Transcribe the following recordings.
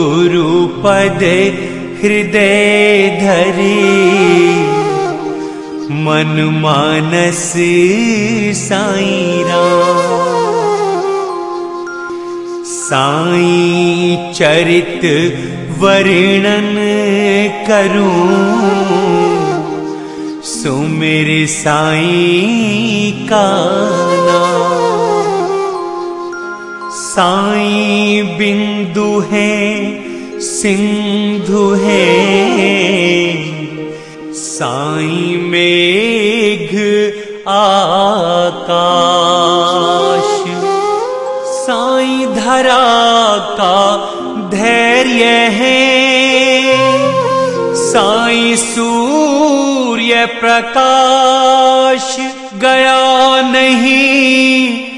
गुरुपद हृदय धरी मन मानस साई साई चरित वर्णन करूं। सुमेर साई का साई बिंदु है, सिंधु है। साई मेघ आकाश। साई धरा का धैर्य है। साई सूर्य प्रकाश गया नहीं।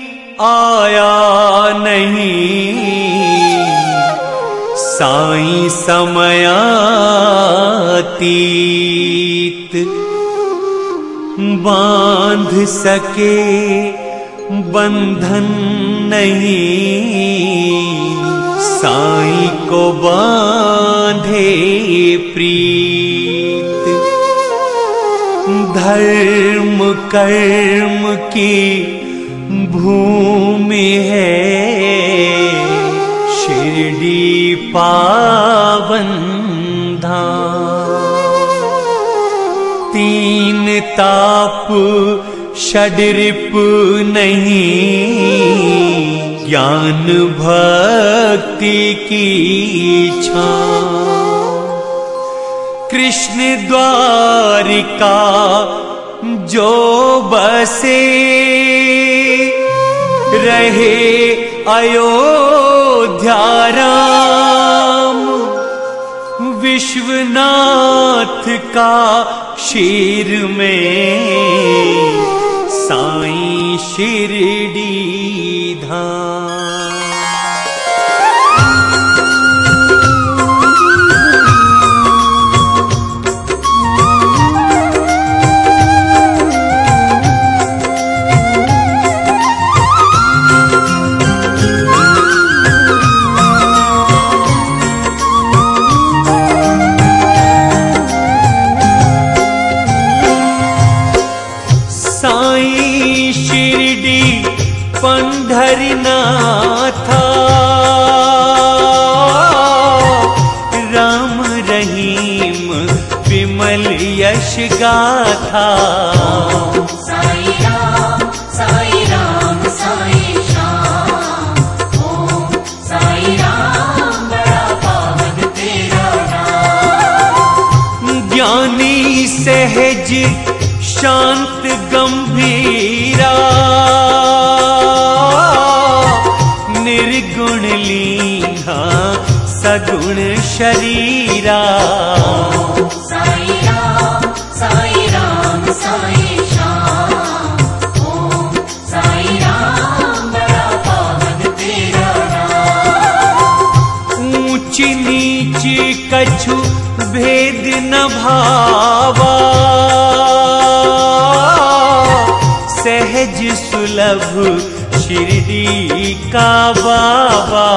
आया नहीं। साई समयातीत बाँध सके बंधन नहीं। साई को बांधे प्रीत, धर्म कर्म की भूमि है शिरडी पावन तीन ताप षडरिप नहीं, ज्ञान भक्ति की छा कृष्ण द्वारिका जो बसे रहे अयोध्या राम। विश्वनाथ का शीर में साई शिरडी धाम। सहज शांत गंभीरा। निर्गुण लीना सगुण शरीरा। साई राम साई राम साई श्याम ओम साई राम बड़ा पावन तेरा नाम। ऊंच नीच कछु भेद न भावा। सुलभ शिरडी का बाबा।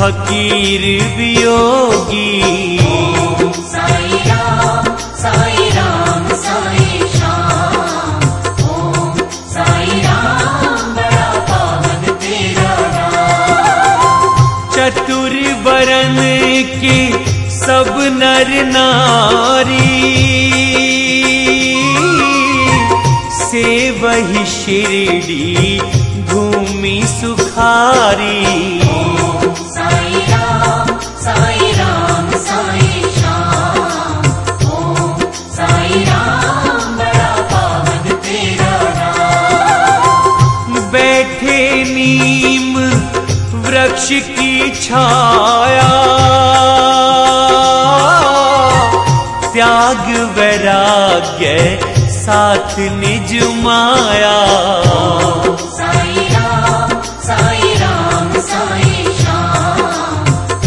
फकीर वियोगी सब नर नारी से वही शिरडी की छाया। त्याग वैराग्य साथ निज माया। साई राम साई राम साई श्याम।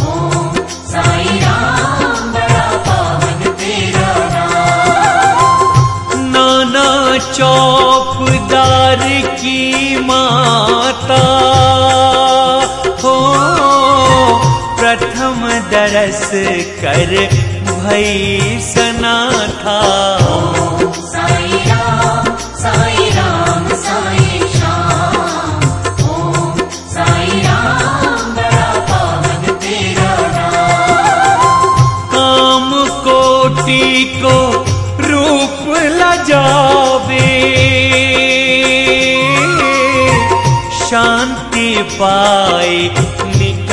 ओम साई राम बड़ा पावन तेरा नाम। नाना चौपदार की माता। कर भई सना था। साई राम साई राम साई श्याम ओम साई राम बड़ा पावन तेरा नाम। काम कोटि को रूप लजावे। शांति पाए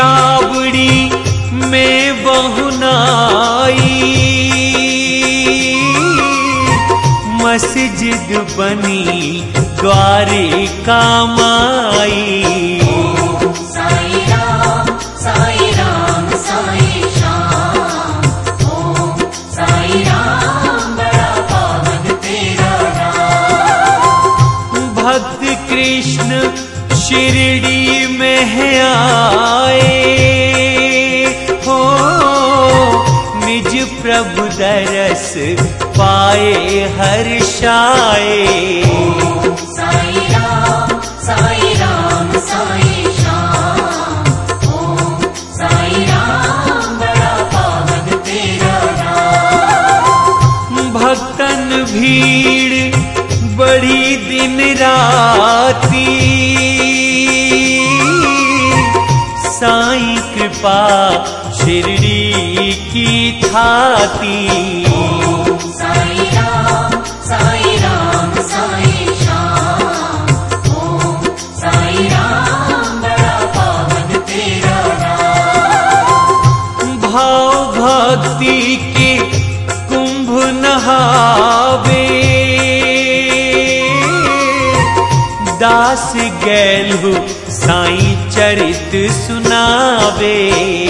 चावड़ी में बहुनाई मस्जिद बनी द्वारिका माई दरस पाए हर्षाए साई राम साई राम साई श्याम ओम साई राम बड़ा पावन तेरा नाम। भक्तन भीड़ बड़ी दिन राती। साईं कृपा शिरडी की थाती। गैलु साई चरित सुनावे।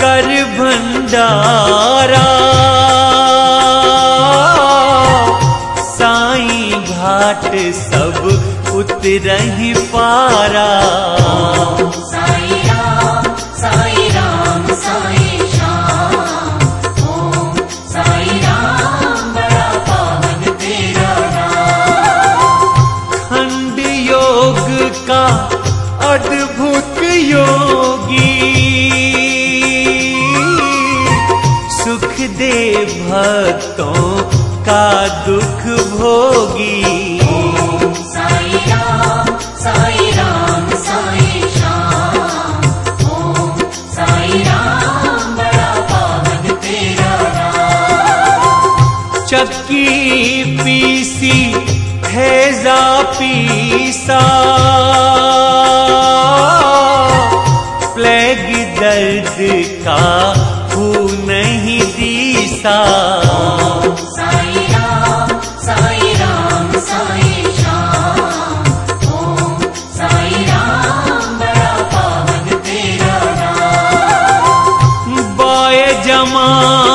कर भंडारा। साई घाट सब उतरहि पारा। दुख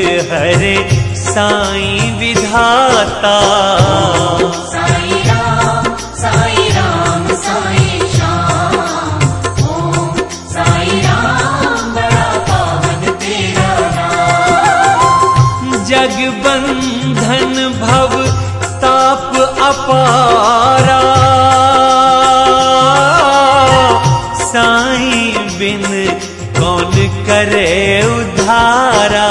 हरे साई विधाता। साई राम साई राम साई श्याम। ओम साई राम बड़ा पावन तेरा नाम। जग बंधन भव ताप अपारा। साईं बिन कौन करे उधारा।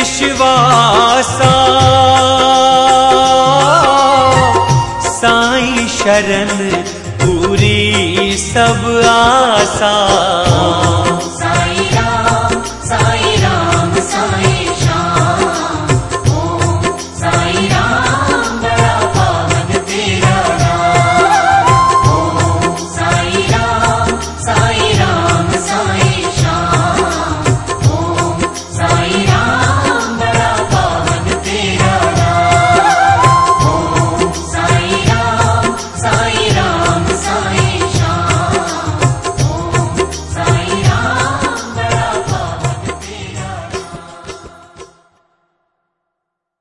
विश्वासा। साई शरण पूरी सब आसा